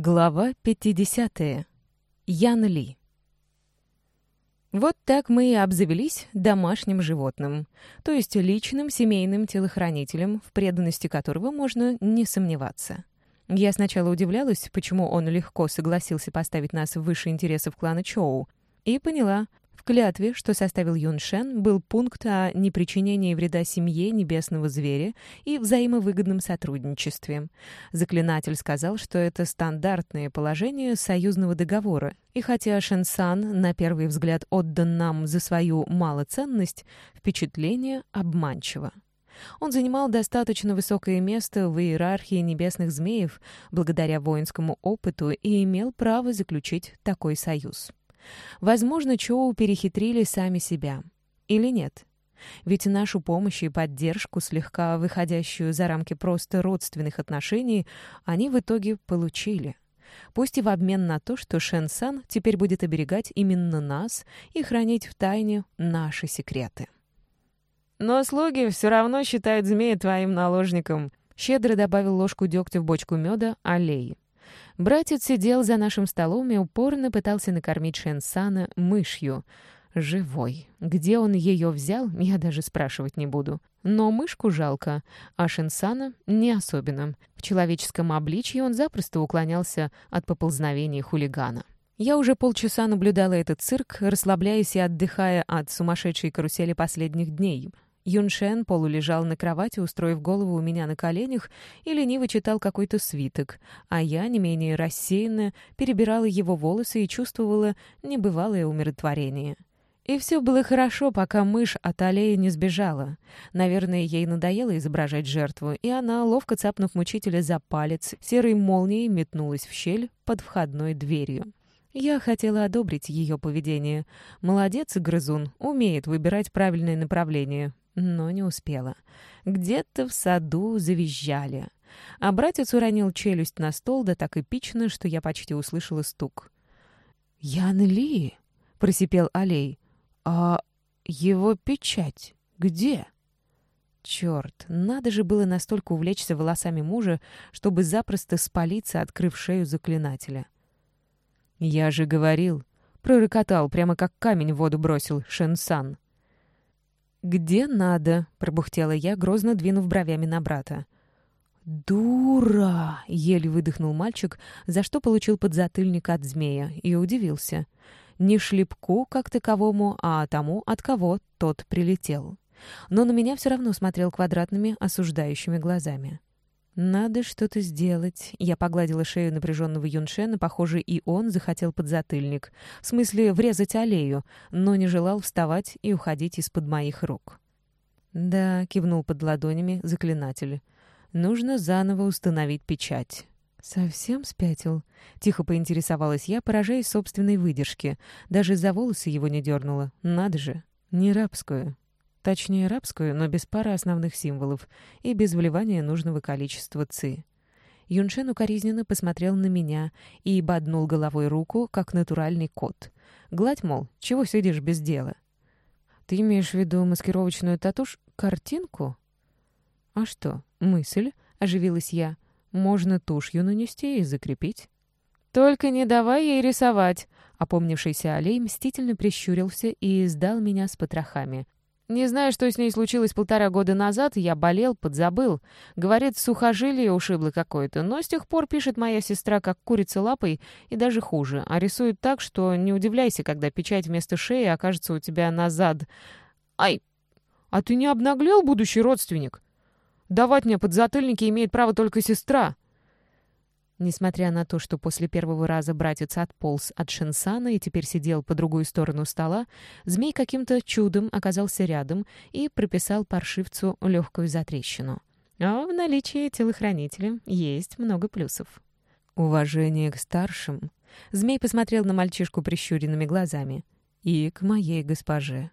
Глава 50. Ян Ли. Вот так мы и обзавелись домашним животным, то есть личным семейным телохранителем, в преданности которого можно не сомневаться. Я сначала удивлялась, почему он легко согласился поставить нас выше интересов клана Чоу, и поняла, клятве, что составил Юн Шен, был пункт о непричинении вреда семье небесного зверя и взаимовыгодном сотрудничестве. Заклинатель сказал, что это стандартное положение союзного договора, и хотя Шен Сан на первый взгляд отдан нам за свою малоценность, впечатление обманчиво. Он занимал достаточно высокое место в иерархии небесных змеев благодаря воинскому опыту и имел право заключить такой союз. Возможно, Чоу перехитрили сами себя. Или нет? Ведь нашу помощь и поддержку, слегка выходящую за рамки просто родственных отношений, они в итоге получили. Пусть и в обмен на то, что Шен Сан теперь будет оберегать именно нас и хранить в тайне наши секреты. «Но слуги все равно считают змея твоим наложником», — щедро добавил ложку дегтя в бочку меда Алей. Братец сидел за нашим столом и упорно пытался накормить Шенсана мышью. Живой. Где он ее взял, я даже спрашивать не буду. Но мышку жалко, а Шенсана не особенно. В человеческом обличье он запросто уклонялся от поползновений хулигана. Я уже полчаса наблюдала этот цирк, расслабляясь и отдыхая от сумасшедшей карусели последних дней — Юншен полулежал на кровати, устроив голову у меня на коленях, и лениво читал какой-то свиток, а я, не менее рассеянно, перебирала его волосы и чувствовала небывалое умиротворение. И все было хорошо, пока мышь от аллеи не сбежала. Наверное, ей надоело изображать жертву, и она, ловко цапнув мучителя за палец, серой молнией метнулась в щель под входной дверью. Я хотела одобрить ее поведение. Молодец, грызун, умеет выбирать правильное направление но не успела. Где-то в саду завизжали. А братец уронил челюсть на стол, да так эпично, что я почти услышала стук. «Ян Ли!» — просипел Алей. «А его печать где?» Черт, надо же было настолько увлечься волосами мужа, чтобы запросто спалиться, открыв шею заклинателя. «Я же говорил!» — пророкотал, прямо как камень в воду бросил Шенсан. «Где надо?» — пробухтела я, грозно двинув бровями на брата. «Дура!» — еле выдохнул мальчик, за что получил подзатыльник от змея, и удивился. Не шлепку как таковому, а тому, от кого тот прилетел. Но на меня все равно смотрел квадратными, осуждающими глазами. «Надо что-то сделать». Я погладила шею напряженного Юншена, похоже, и он захотел подзатыльник. В смысле, врезать аллею, но не желал вставать и уходить из-под моих рук. «Да», — кивнул под ладонями заклинатель. «Нужно заново установить печать». «Совсем спятил?» — тихо поинтересовалась я, поражаясь собственной выдержке. Даже за волосы его не дернула. Надо же, не рабскую. Точнее, арабскую, но без пары основных символов и без вливания нужного количества ци. Юншен укоризненно посмотрел на меня и боднул головой руку, как натуральный кот. Гладь, мол, чего сидишь без дела? Ты имеешь в виду маскировочную татуш? Картинку? А что, мысль? Оживилась я. Можно тушью нанести и закрепить. «Только не давай ей рисовать!» Опомнившийся Алей мстительно прищурился и сдал меня с потрохами. Не знаю, что с ней случилось полтора года назад, я болел, подзабыл. Говорит, сухожилие ушибло какое-то, но с тех пор пишет моя сестра как курица лапой и даже хуже, а рисует так, что не удивляйся, когда печать вместо шеи окажется у тебя назад. Ай, а ты не обнаглел, будущий родственник? Давать мне подзатыльники имеет право только сестра. Несмотря на то, что после первого раза братец отполз от Шинсана и теперь сидел по другую сторону стола, змей каким-то чудом оказался рядом и прописал паршивцу легкую затрещину. А в наличии телохранителя есть много плюсов. Уважение к старшим. Змей посмотрел на мальчишку прищуренными глазами. И к моей госпоже.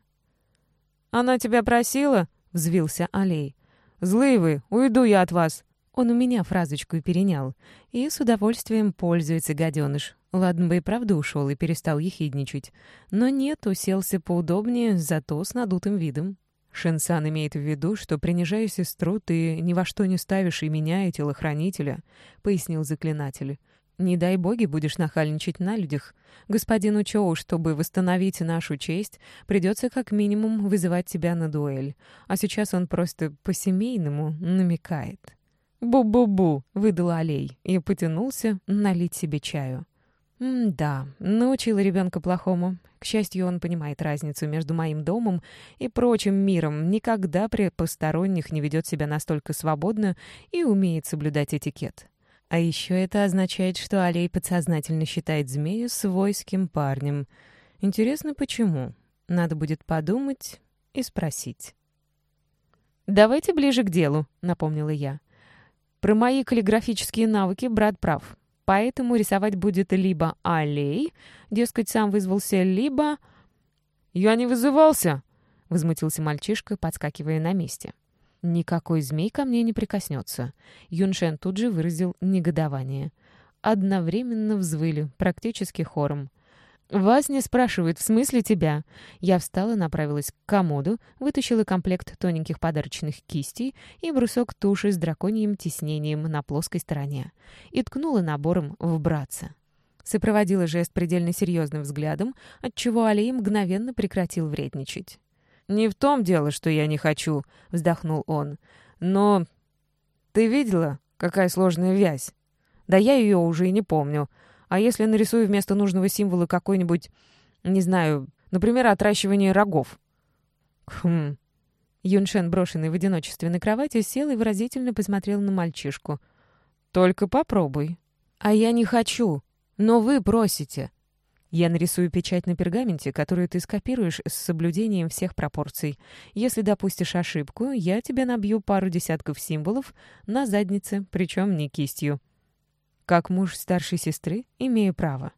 «Она тебя просила?» — взвился Алей. «Злые вы, уйду я от вас. Он у меня фразочку и перенял. И с удовольствием пользуется гаденыш. Ладно бы и правда ушел и перестал ехидничать. Но нет, уселся поудобнее, зато с надутым видом. Шенсан имеет в виду, что, принижая сестру, ты ни во что не ставишь и меня, и телохранителя, — пояснил заклинатель. Не дай боги будешь нахальничать на людях. Господину Чоу, чтобы восстановить нашу честь, придется как минимум вызывать тебя на дуэль. А сейчас он просто по-семейному намекает. «Бу-бу-бу!» — выдал Алей и потянулся налить себе чаю. «Да, научила ребенка плохому. К счастью, он понимает разницу между моим домом и прочим миром, никогда при посторонних не ведет себя настолько свободно и умеет соблюдать этикет. А еще это означает, что Алей подсознательно считает змею свойским парнем. Интересно, почему? Надо будет подумать и спросить. «Давайте ближе к делу», — напомнила я. «Про мои каллиграфические навыки брат прав. Поэтому рисовать будет либо Алей, дескать, сам вызвался, либо...» «Я не вызывался!» — возмутился мальчишка, подскакивая на месте. «Никакой змей ко мне не прикоснется». Юншен тут же выразил негодование. Одновременно взвыли, практически хором. «Вас не спрашивают, в смысле тебя?» Я встала, направилась к комоду, вытащила комплект тоненьких подарочных кистей и брусок туши с драконьим тиснением на плоской стороне и ткнула набором в братца. Сопроводила жест предельно серьезным взглядом, отчего Алей мгновенно прекратил вредничать. «Не в том дело, что я не хочу», — вздохнул он. «Но ты видела, какая сложная вязь? Да я ее уже и не помню. А если нарисую вместо нужного символа какой-нибудь, не знаю, например, отращивание рогов?» «Хм...» Юншен, брошенный в одиночестве на кровати, сел и выразительно посмотрел на мальчишку. «Только попробуй». «А я не хочу. Но вы просите. Я нарисую печать на пергаменте, которую ты скопируешь с соблюдением всех пропорций. Если допустишь ошибку, я тебе набью пару десятков символов на заднице, причем не кистью. Как муж старшей сестры имею право.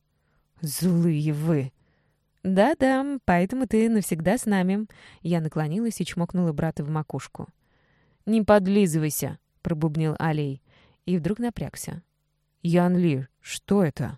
Злые вы! «Да-да, поэтому ты навсегда с нами». Я наклонилась и чмокнула брата в макушку. «Не подлизывайся», — пробубнил Алей. И вдруг напрягся. «Ян Ли, что это?»